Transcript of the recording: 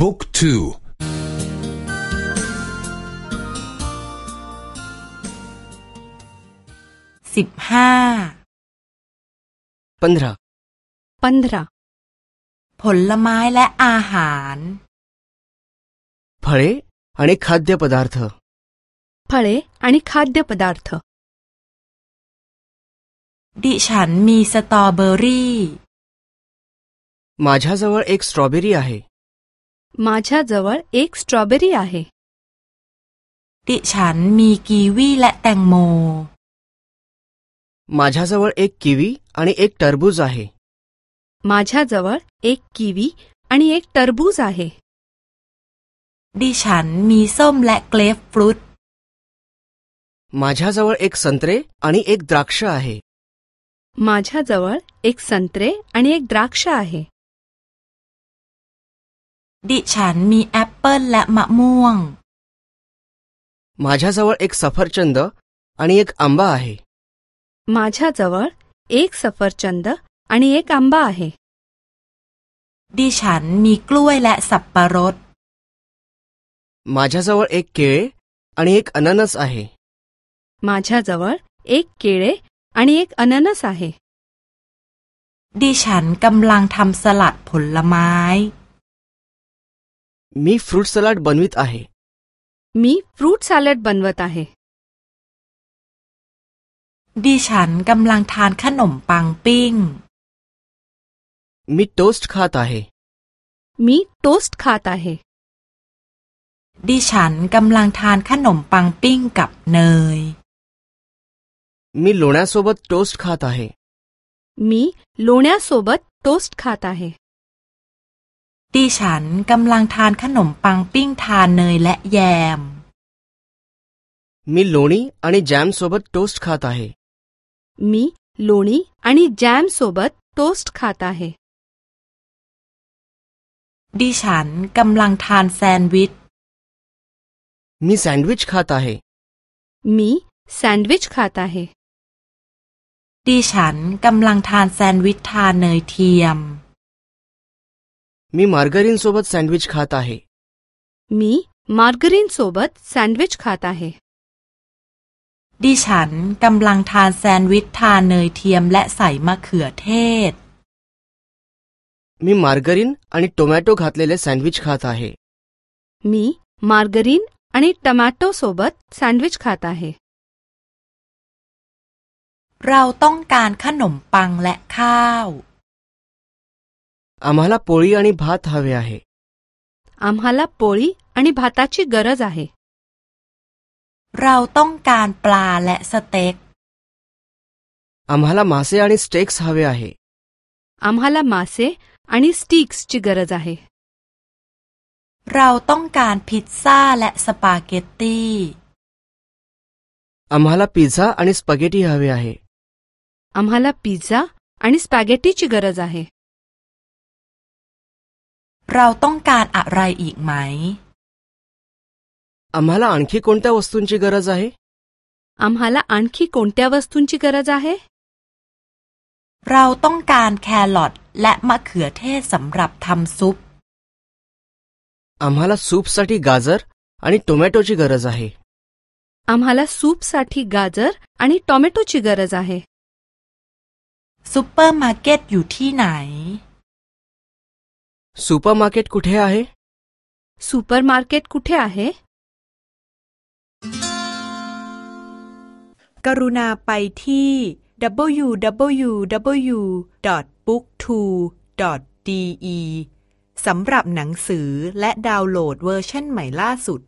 บุ๊กทูสิบห้า पंधरा पंधरा ผลไม้และอาหาร फळे आणि खाद्यपदार्थ फळे आणि खाद्यपदार्थ ดิฉันมีสตรอเบอรี่ माझ्याजवळ एक स्ट्रॉबेरी आहे माझ्याजवळ एक स्ट्रॉबेरी आहे ดิฉันมีกีวีและแตงโม माझ्याजवळ एक किवी आणि एक टरबूज आहे माझ्याजवळ एक किवी आणि एक टरबूज आहे ดิฉันมีส้มและเกรฟฟรุต माझ्याजवळ एक संत्रे आणि एक द्राक्ष आहे माझ्याजवळ एक संत्रे आणि एक द्राक्ष आहे ดิฉันมีแอปเปิลและมะม่วง माझ्याजवळ एक सफरचंद आणि एक आंबा आहे माझ्याजवळ एक सफरचंद आणि एक आंबा आहे ดิฉันมีกล้วยและสับปะรด माझ्याजवळ एक केळे आणि एक अननस आहे माझ्याजवळ एक केळे आणि एक अननस आहे ดิฉันกำลังทำสลัดผลไม้ मी फ्रूट सलाड बनवित आहे मी फ्रूट सॅलड बनवत आहे ดิฉันกำลังทานขนมปังปิ้ง मी टोस्ट खात आहे मी टोस्ट खात आहे ดิฉันกำลังทานขนมปังปิ้งกับเนย मी लोण्यासोबत टोस्ट खात आहे मी लोण्यासोबत टोस्ट खात आहे ดิฉันกำลังทานขนมปังปิ้งทานเนยและแยม मी लोणी आणि जॅम सोबत टोस्ट खात आहे मी लोणी आणि जॅम सोबत टोस्ट खात आहे ดิฉันกำลังทานแซนด์วิช मी सँडविच खात आहे मी सँडविच खात आहे ดิฉันกำลังทานแซนด์วิชทานเนยเทียม मी मार्गरीन सोबत सँडविच खात आहे मी मार्गरीन सोबत सँडविच खात आहे ดิฉันกำลังทานแซนด์วิชทานเนยเทียมและใส่มะเขือเทศ मी मार्गरीन आणि टोमॅटो घातलेले सँडविच खात आहे मी मार्गरीन आणि टमॅटो सोबत सँडविच खात आहे เราต้องการขนมปังและข้าว आम्हाला पोळी आणि भात हवे आहे आम्हाला पोळी आणि भाताची गरज आहे เราต้องการปลาและสเต็ก आम्हाला मासे आणि स्टेक्स हवे आहे आम्हाला मासे आणि स्टिक्सची गरज आहे เราต้องการพิซซ่าและสปาเกตตี้ आम्हाला पिझ्झा आणि स्पगेटी हवे आहे आम्हाला पिझ्झा आणि स्पॅगेटीची गरज आहे เราต้องการอะไรอีกไหม आम्हाला आणखी कोणत्या वस्तूंची गरज आहे आम्हाला आणखी कोणत्या वस्तूंची गरज आहे เราต้องการแครอทและมะเขือเทศสำหรับทำซุป आम्हाला सूपसाठी गाजर आणि टोमॅटोची गरज आहे आम्हाला सूपसाठी गाजर आणि टोमॅटोची गरज आहे ซุปเปอร์มาร์เก็ตอยู่ที่ไหน सुपरमार्केट कुठे आहे सुपरमार्केट कुठे आहे กรุณาไปที่ www.booktwo.de สำหรับหนังสือและดาวน์โหลดเวอร์ชันใหม่ล่าสุด